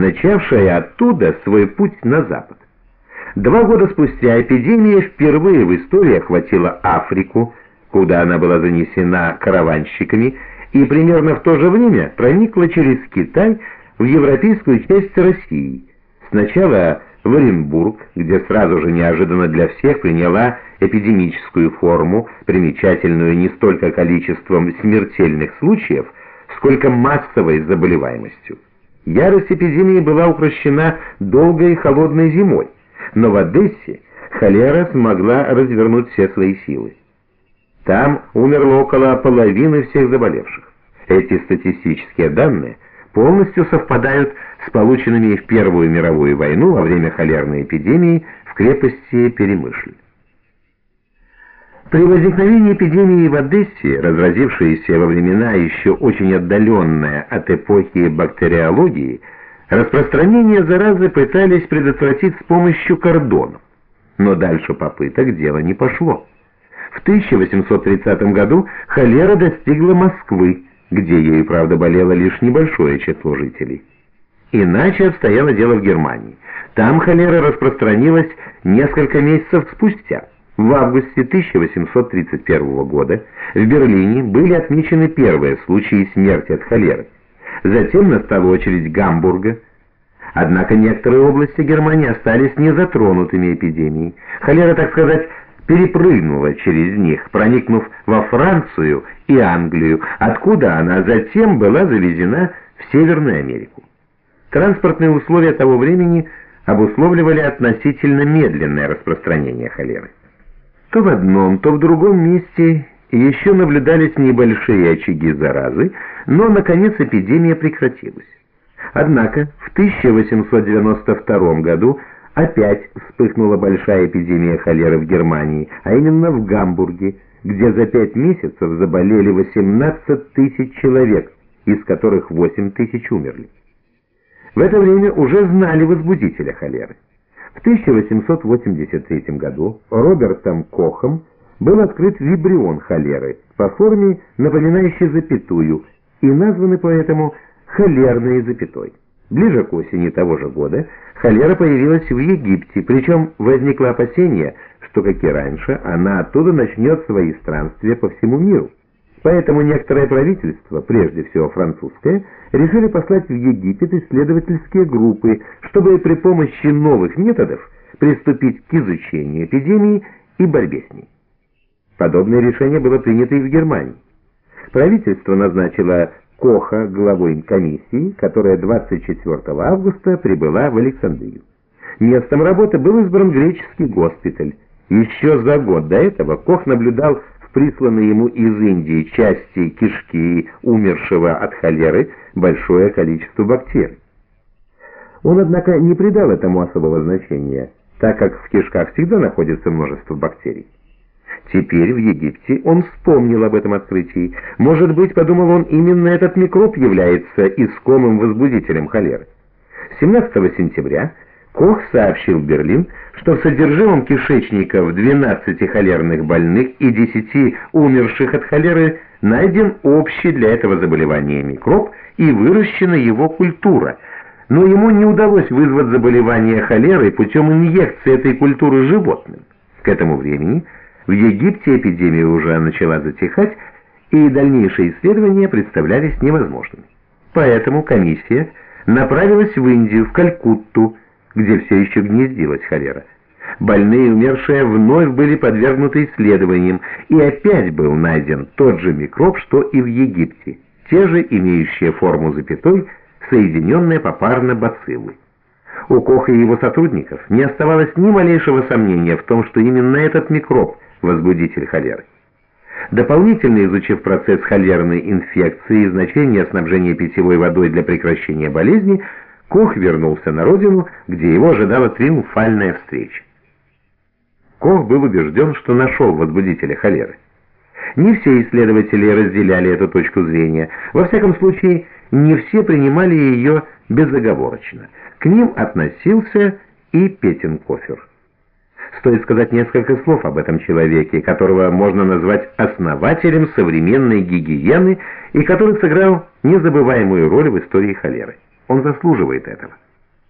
начавшая оттуда свой путь на запад. Два года спустя эпидемия впервые в истории охватила Африку, куда она была занесена караванщиками, и примерно в то же время проникла через Китай в европейскую часть России. Сначала в Оренбург, где сразу же неожиданно для всех приняла эпидемическую форму, примечательную не столько количеством смертельных случаев, сколько массовой заболеваемостью. Ярость эпидемии была укрощена долгой холодной зимой, но в Одессе холера смогла развернуть все свои силы. Там умерло около половины всех заболевших. Эти статистические данные полностью совпадают с полученными в Первую мировую войну во время холерной эпидемии в крепости Перемышль. При возникновении эпидемии в Одессе, разразившейся во времена еще очень отдаленные от эпохи бактериологии, распространение заразы пытались предотвратить с помощью кордонов. Но дальше попыток дело не пошло. В 1830 году холера достигла Москвы, где ей, правда, болело лишь небольшое число жителей. Иначе обстояло дело в Германии. Там холера распространилась несколько месяцев спустя. В августе 1831 года в Берлине были отмечены первые случаи смерти от холеры. Затем настала очередь Гамбурга. Однако некоторые области Германии остались незатронутыми эпидемией. Холера, так сказать, перепрыгнула через них, проникнув во Францию и Англию, откуда она затем была завезена в Северную Америку. Транспортные условия того времени обусловливали относительно медленное распространение холеры. То в одном, то в другом месте еще наблюдались небольшие очаги заразы, но, наконец, эпидемия прекратилась. Однако в 1892 году опять вспыхнула большая эпидемия холеры в Германии, а именно в Гамбурге, где за пять месяцев заболели 18 тысяч человек, из которых 8 тысяч умерли. В это время уже знали возбудителя холеры. В 1883 году Робертом Кохом был открыт вибрион холеры по форме, напоминающей запятую, и названы поэтому холерной запятой. Ближе к осени того же года холера появилась в Египте, причем возникло опасение, что, как и раньше, она оттуда начнет свои странствия по всему миру. Поэтому некоторое правительство, прежде всего французское, решили послать в Египет исследовательские группы, чтобы при помощи новых методов приступить к изучению эпидемии и борьбе с ней. Подобное решение было принято и в Германии. Правительство назначило Коха главой комиссии, которая 24 августа прибыла в Александрию. Местом работы был избран греческий госпиталь. Еще за год до этого Кох наблюдал в присланной ему из Индии части кишки умершего от холеры большое количество бактерий. Он, однако, не придал этому особого значения, так как в кишках всегда находится множество бактерий. Теперь в Египте он вспомнил об этом открытии. Может быть, подумал он, именно этот микроб является искомым возбудителем холеры. 17 сентября Кох сообщил в Берлин, что в содержимом кишечников 12 холерных больных и 10 умерших от холеры найден общий для этого заболевания микроб и выращена его культура, но ему не удалось вызвать заболевание холерой путем инъекции этой культуры животным. К этому времени в Египте эпидемия уже начала затихать, и дальнейшие исследования представлялись невозможными. Поэтому комиссия направилась в Индию, в Калькутту, где все еще гнездилась холера. Больные и умершие вновь были подвергнуты исследованиям, и опять был найден тот же микроб, что и в Египте, те же имеющие форму запятой, соединенные попарно бациллы. У Коха и его сотрудников не оставалось ни малейшего сомнения в том, что именно этот микроб – возбудитель холеры. Дополнительно изучив процесс холерной инфекции и значение снабжения питьевой водой для прекращения болезни, Кох вернулся на родину, где его ожидала триумфальная встреча. Кох был убежден, что нашел возбудителя холеры. Не все исследователи разделяли эту точку зрения. Во всяком случае, не все принимали ее безоговорочно. К ним относился и Петенкофер. Стоит сказать несколько слов об этом человеке, которого можно назвать основателем современной гигиены и который сыграл незабываемую роль в истории холеры. Он заслуживает этого.